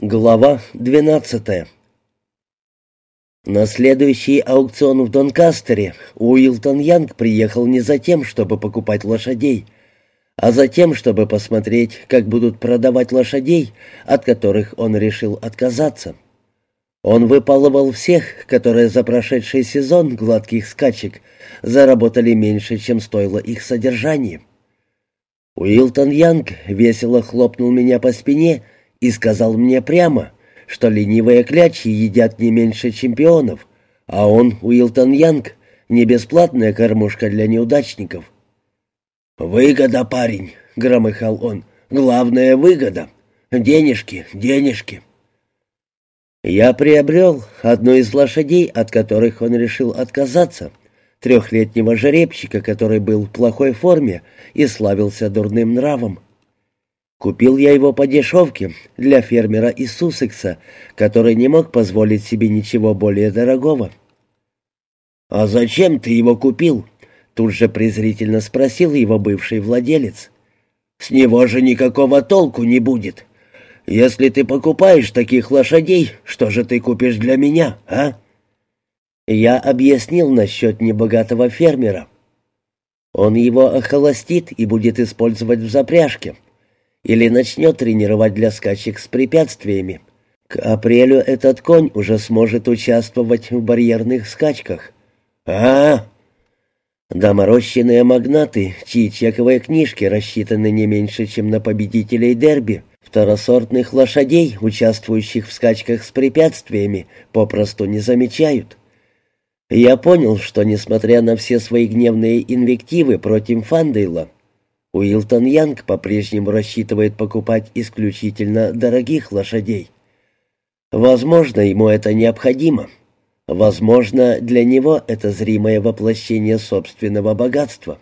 Глава 12 На следующий аукцион в Донкастере Уилтон Янг приехал не за тем, чтобы покупать лошадей, а за тем, чтобы посмотреть, как будут продавать лошадей, от которых он решил отказаться. Он выпалывал всех, которые за прошедший сезон гладких скачек заработали меньше, чем стоило их содержание. Уилтон Янг весело хлопнул меня по спине — и сказал мне прямо, что ленивые клячи едят не меньше чемпионов, а он, Уилтон Янг, не бесплатная кормушка для неудачников. «Выгода, парень», — громыхал он, — «главная выгода. Денежки, денежки». Я приобрел одну из лошадей, от которых он решил отказаться, трехлетнего жеребчика, который был в плохой форме и славился дурным нравом. Купил я его по дешевке для фермера из Суссекса, который не мог позволить себе ничего более дорогого. «А зачем ты его купил?» — тут же презрительно спросил его бывший владелец. «С него же никакого толку не будет. Если ты покупаешь таких лошадей, что же ты купишь для меня, а?» Я объяснил насчет небогатого фермера. Он его охолостит и будет использовать в запряжке — или начнет тренировать для скачек с препятствиями. К апрелю этот конь уже сможет участвовать в барьерных скачках. А, Доморощенные магнаты, чьи чековые книжки рассчитаны не меньше, чем на победителей дерби, второсортных лошадей, участвующих в скачках с препятствиями, попросту не замечают. Я понял, что, несмотря на все свои гневные инвективы против Фандейла, Уилтон Янг по-прежнему рассчитывает покупать исключительно дорогих лошадей. Возможно, ему это необходимо. Возможно, для него это зримое воплощение собственного богатства.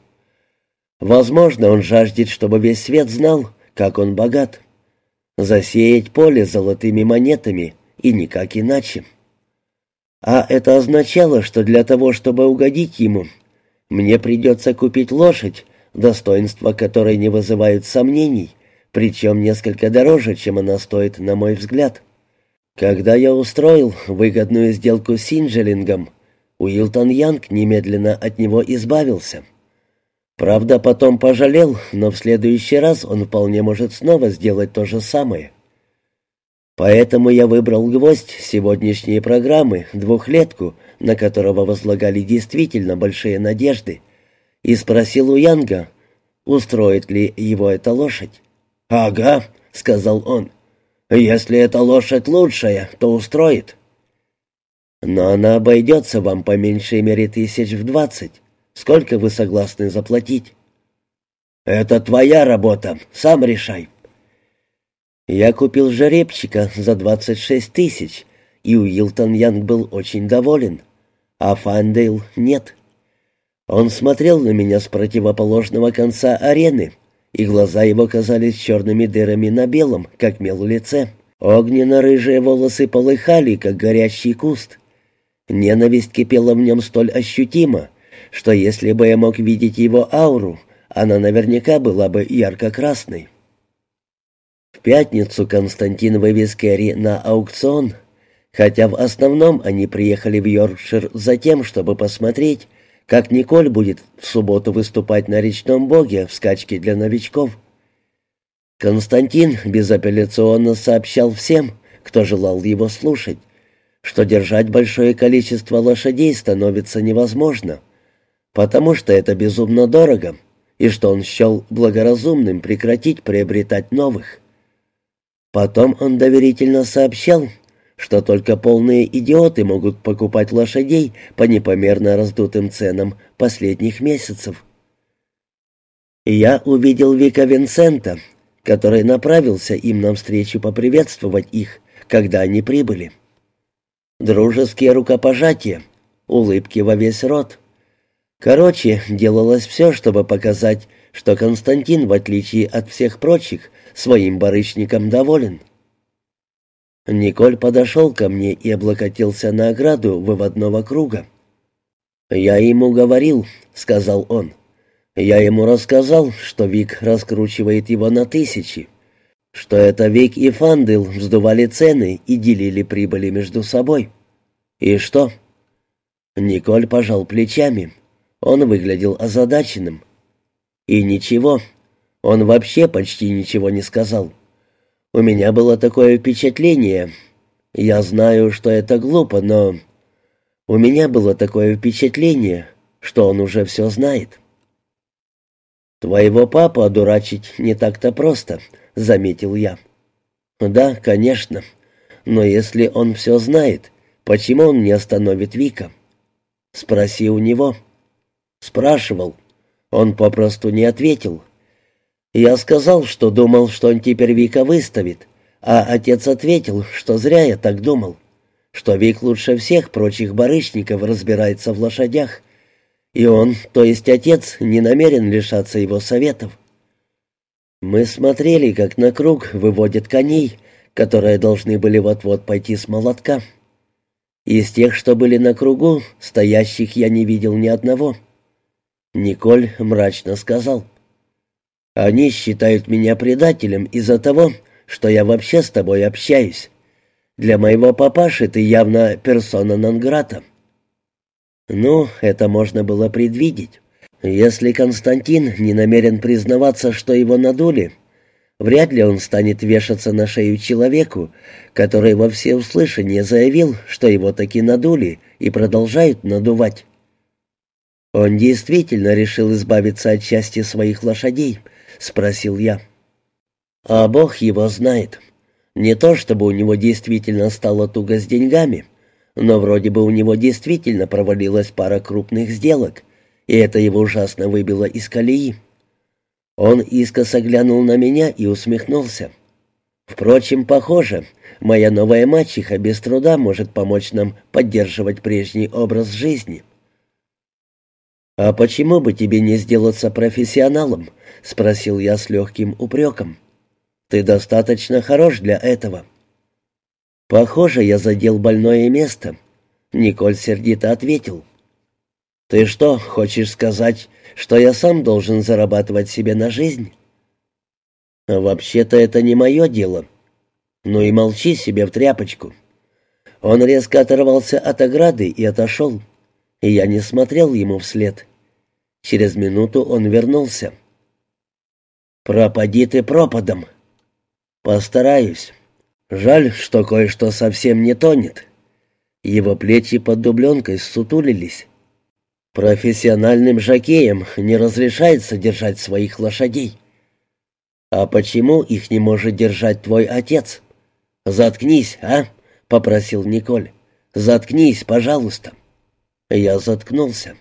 Возможно, он жаждет, чтобы весь свет знал, как он богат. Засеять поле золотыми монетами и никак иначе. А это означало, что для того, чтобы угодить ему, мне придется купить лошадь, достоинства которой не вызывают сомнений, причем несколько дороже, чем она стоит, на мой взгляд. Когда я устроил выгодную сделку с Инджелингом, Уилтон Янг немедленно от него избавился. Правда, потом пожалел, но в следующий раз он вполне может снова сделать то же самое. Поэтому я выбрал гвоздь сегодняшней программы, двухлетку, на которого возлагали действительно большие надежды, и спросил у Янга, устроит ли его эта лошадь. «Ага», — сказал он, — «если эта лошадь лучшая, то устроит». «Но она обойдется вам по меньшей мере тысяч в двадцать. Сколько вы согласны заплатить?» «Это твоя работа, сам решай». Я купил жеребчика за двадцать шесть тысяч, и Уилтон Янг был очень доволен, а Фандейл нет. Он смотрел на меня с противоположного конца арены, и глаза его казались черными дырами на белом, как мел лице. Огненно-рыжие волосы полыхали, как горящий куст. Ненависть кипела в нем столь ощутимо, что если бы я мог видеть его ауру, она наверняка была бы ярко-красной. В пятницу Константин вывез Керри на аукцион, хотя в основном они приехали в Йоркшир за тем, чтобы посмотреть, как Николь будет в субботу выступать на речном боге в скачке для новичков. Константин безапелляционно сообщал всем, кто желал его слушать, что держать большое количество лошадей становится невозможно, потому что это безумно дорого, и что он счел благоразумным прекратить приобретать новых. Потом он доверительно сообщал, что только полные идиоты могут покупать лошадей по непомерно раздутым ценам последних месяцев. Я увидел Вика Винсента, который направился им навстречу поприветствовать их, когда они прибыли. Дружеские рукопожатия, улыбки во весь рот. Короче, делалось все, чтобы показать, что Константин, в отличие от всех прочих, своим барышником доволен. Николь подошел ко мне и облокотился на ограду выводного круга. «Я ему говорил», — сказал он. «Я ему рассказал, что Вик раскручивает его на тысячи, что это Вик и Фандел вздували цены и делили прибыли между собой. И что? Николь пожал плечами. Он выглядел озадаченным. И ничего. Он вообще почти ничего не сказал. У меня было такое впечатление. Я знаю, что это глупо, но... У меня было такое впечатление, что он уже все знает. «Твоего папу одурачить не так-то просто», — заметил я. «Да, конечно. Но если он все знает, почему он не остановит Вика?» «Спроси у него». «Спрашивал. Он попросту не ответил. Я сказал, что думал, что он теперь Вика выставит, а отец ответил, что зря я так думал, что Вик лучше всех прочих барышников разбирается в лошадях, и он, то есть отец, не намерен лишаться его советов. Мы смотрели, как на круг выводят коней, которые должны были вот-вот пойти с молотка. Из тех, что были на кругу, стоящих я не видел ни одного. Николь мрачно сказал. «Они считают меня предателем из-за того, что я вообще с тобой общаюсь. Для моего папаши ты явно персона нон-грата». Ну, это можно было предвидеть. Если Константин не намерен признаваться, что его надули, вряд ли он станет вешаться на шею человеку, который во всеуслышание заявил, что его таки надули и продолжают надувать. «Он действительно решил избавиться от части своих лошадей?» — спросил я. «А Бог его знает. Не то чтобы у него действительно стало туго с деньгами» но вроде бы у него действительно провалилась пара крупных сделок, и это его ужасно выбило из колеи. Он искоса глянул на меня и усмехнулся. Впрочем, похоже, моя новая мачеха без труда может помочь нам поддерживать прежний образ жизни. «А почему бы тебе не сделаться профессионалом?» — спросил я с легким упреком. «Ты достаточно хорош для этого». Похоже, я задел больное место. Николь сердито ответил. «Ты что, хочешь сказать, что я сам должен зарабатывать себе на жизнь?» «Вообще-то это не мое дело. Ну и молчи себе в тряпочку». Он резко оторвался от ограды и отошел. И я не смотрел ему вслед. Через минуту он вернулся. «Пропади ты пропадом!» «Постараюсь». Жаль, что кое-что совсем не тонет. Его плечи под дубленкой сутулились. Профессиональным жокеям не разрешается держать своих лошадей. А почему их не может держать твой отец? Заткнись, а? попросил Николь. Заткнись, пожалуйста. Я заткнулся.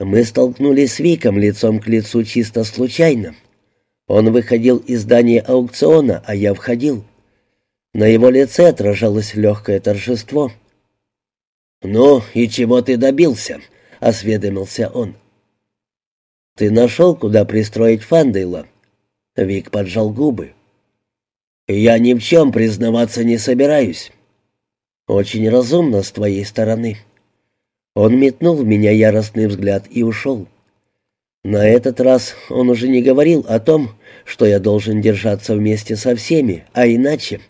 Мы столкнулись с Виком лицом к лицу чисто случайно. Он выходил из здания аукциона, а я входил. На его лице отражалось легкое торжество. «Ну, и чего ты добился?» — осведомился он. «Ты нашел, куда пристроить Фандейла?» Вик поджал губы. «Я ни в чем признаваться не собираюсь». «Очень разумно с твоей стороны». Он метнул в меня яростный взгляд и ушел. На этот раз он уже не говорил о том, что я должен держаться вместе со всеми, а иначе.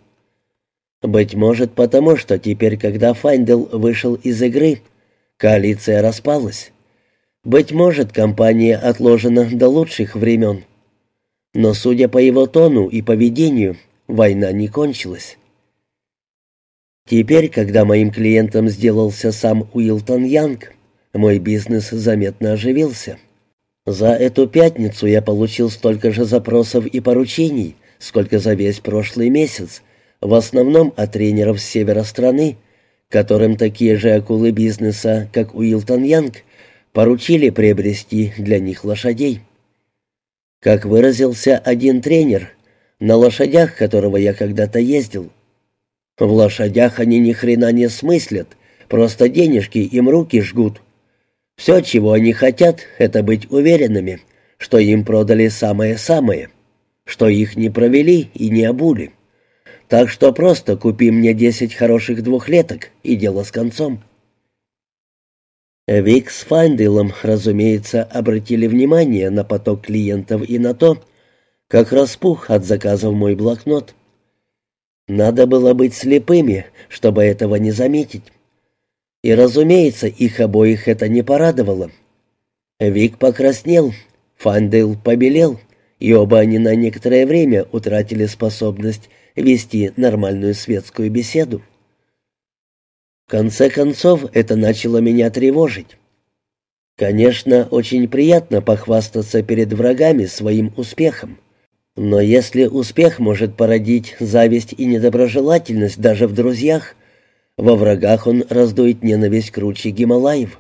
Быть может, потому что теперь, когда Файндел вышел из игры, коалиция распалась. Быть может, компания отложена до лучших времен. Но, судя по его тону и поведению, война не кончилась. Теперь, когда моим клиентом сделался сам Уилтон Янг, мой бизнес заметно оживился. За эту пятницу я получил столько же запросов и поручений, сколько за весь прошлый месяц, в основном от тренеров с севера страны, которым такие же акулы бизнеса, как Уилтон Янг, поручили приобрести для них лошадей. Как выразился один тренер, на лошадях, которого я когда-то ездил. В лошадях они ни хрена не смыслят, просто денежки им руки жгут. Все, чего они хотят, это быть уверенными, что им продали самое-самое, что их не провели и не обули. Так что просто купи мне десять хороших двухлеток, и дело с концом. Вик с Файнделом, разумеется, обратили внимание на поток клиентов и на то, как распух от заказов мой блокнот. Надо было быть слепыми, чтобы этого не заметить. И, разумеется, их обоих это не порадовало. Вик покраснел, Фандейл побелел, и оба они на некоторое время утратили способность вести нормальную светскую беседу. В конце концов, это начало меня тревожить. Конечно, очень приятно похвастаться перед врагами своим успехом. Но если успех может породить зависть и недоброжелательность даже в друзьях, во врагах он раздует ненависть круче Гималаев.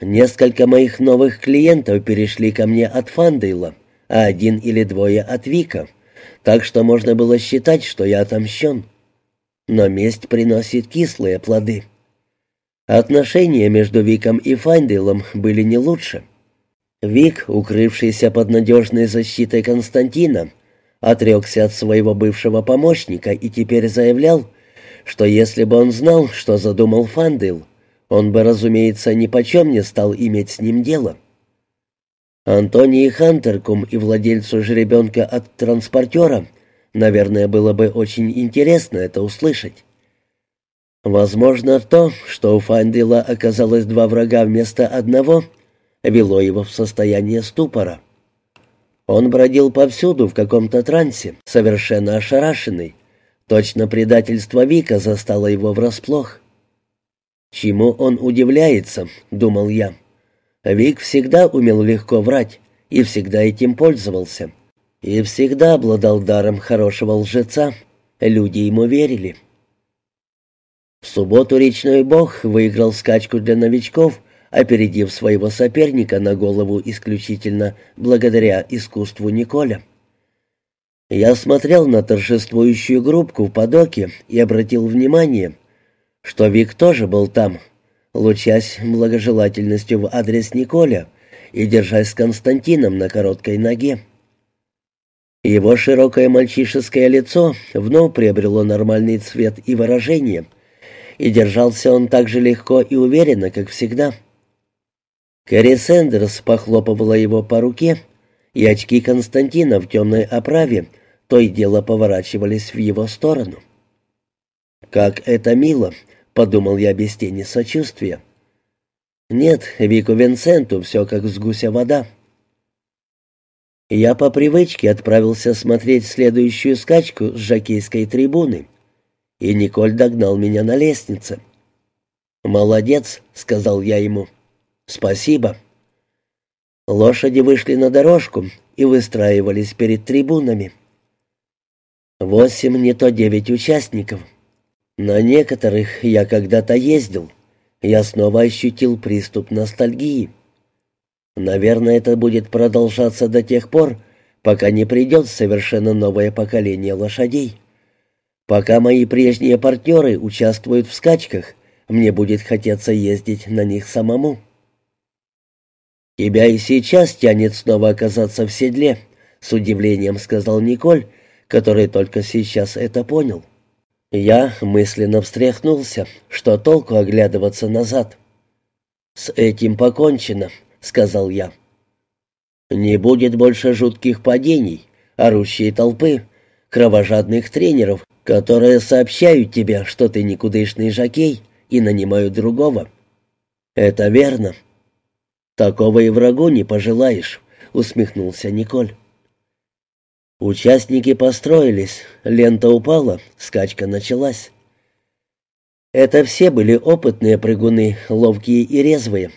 Несколько моих новых клиентов перешли ко мне от Фандейла, а один или двое от Вика, так что можно было считать, что я отомщен. Но месть приносит кислые плоды. Отношения между Виком и Файнделом были не лучше. Вик, укрывшийся под надежной защитой Константина, отрекся от своего бывшего помощника и теперь заявлял, что если бы он знал, что задумал Фандел, он бы, разумеется, ни почем не стал иметь с ним дело. Антонии Хантеркум и владельцу жеребенка от транспортера, наверное, было бы очень интересно это услышать. Возможно, то, что у Фандила оказалось два врага вместо одного, вело его в состояние ступора. Он бродил повсюду в каком-то трансе, совершенно ошарашенный. Точно предательство Вика застало его врасплох. «Чему он удивляется?» — думал я. Вик всегда умел легко врать и всегда этим пользовался. И всегда обладал даром хорошего лжеца. Люди ему верили. В субботу речной бог выиграл скачку для новичков, опередив своего соперника на голову исключительно благодаря искусству Николя. Я смотрел на торжествующую группку в подоке и обратил внимание, что Вик тоже был там, лучась благожелательностью в адрес Николя и держась с Константином на короткой ноге. Его широкое мальчишеское лицо вновь приобрело нормальный цвет и выражение — и держался он так же легко и уверенно, как всегда. Кэрри Сэндерс похлопывала его по руке, и очки Константина в темной оправе то и дело поворачивались в его сторону. «Как это мило!» — подумал я без тени сочувствия. «Нет, Вику Винсенту все как с гуся вода». Я по привычке отправился смотреть следующую скачку с жокейской трибуны — и Николь догнал меня на лестнице. «Молодец», — сказал я ему. «Спасибо». Лошади вышли на дорожку и выстраивались перед трибунами. Восемь, не то девять участников. На некоторых я когда-то ездил. Я снова ощутил приступ ностальгии. Наверное, это будет продолжаться до тех пор, пока не придет совершенно новое поколение лошадей. Пока мои прежние партнеры участвуют в скачках, мне будет хотеться ездить на них самому. «Тебя и сейчас тянет снова оказаться в седле», — с удивлением сказал Николь, который только сейчас это понял. Я мысленно встряхнулся, что толку оглядываться назад. «С этим покончено», — сказал я. «Не будет больше жутких падений, орущей толпы, кровожадных тренеров, которые сообщают тебе, что ты никудышный жокей, и нанимают другого. Это верно. Такого и врагу не пожелаешь, усмехнулся Николь. Участники построились, лента упала, скачка началась. Это все были опытные прыгуны, ловкие и резвые.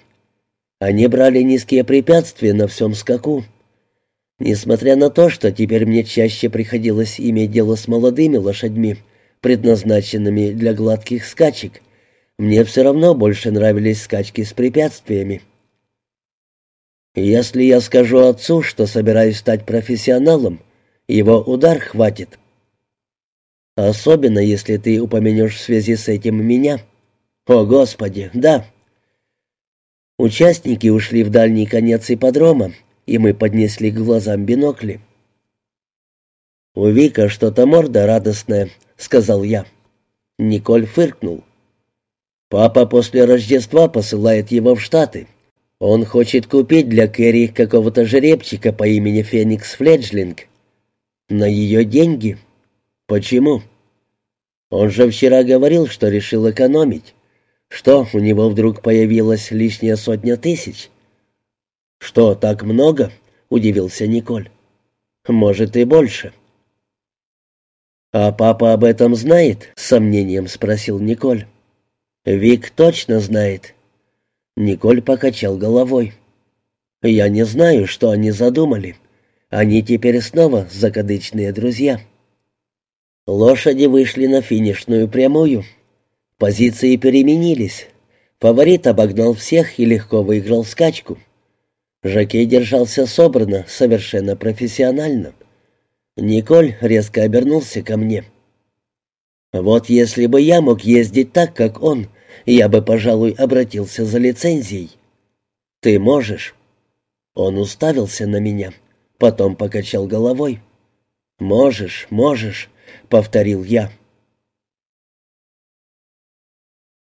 Они брали низкие препятствия на всем скаку, Несмотря на то, что теперь мне чаще приходилось иметь дело с молодыми лошадьми, предназначенными для гладких скачек, мне все равно больше нравились скачки с препятствиями. Если я скажу отцу, что собираюсь стать профессионалом, его удар хватит. Особенно, если ты упомянешь в связи с этим меня. О, Господи, да. Участники ушли в дальний конец ипподрома, и мы поднесли к глазам бинокли. «У Вика что-то морда радостная», — сказал я. Николь фыркнул. «Папа после Рождества посылает его в Штаты. Он хочет купить для Кэрри какого-то жеребчика по имени Феникс Фледжлинг, «На ее деньги?» «Почему?» «Он же вчера говорил, что решил экономить. Что, у него вдруг появилась лишняя сотня тысяч?» «Что, так много?» — удивился Николь. «Может, и больше». «А папа об этом знает?» — с сомнением спросил Николь. «Вик точно знает». Николь покачал головой. «Я не знаю, что они задумали. Они теперь снова закадычные друзья». Лошади вышли на финишную прямую. Позиции переменились. Фаворит обогнал всех и легко выиграл скачку. Жакей держался собрано, совершенно профессионально. Николь резко обернулся ко мне. «Вот если бы я мог ездить так, как он, я бы, пожалуй, обратился за лицензией». «Ты можешь». Он уставился на меня, потом покачал головой. «Можешь, можешь», — повторил я.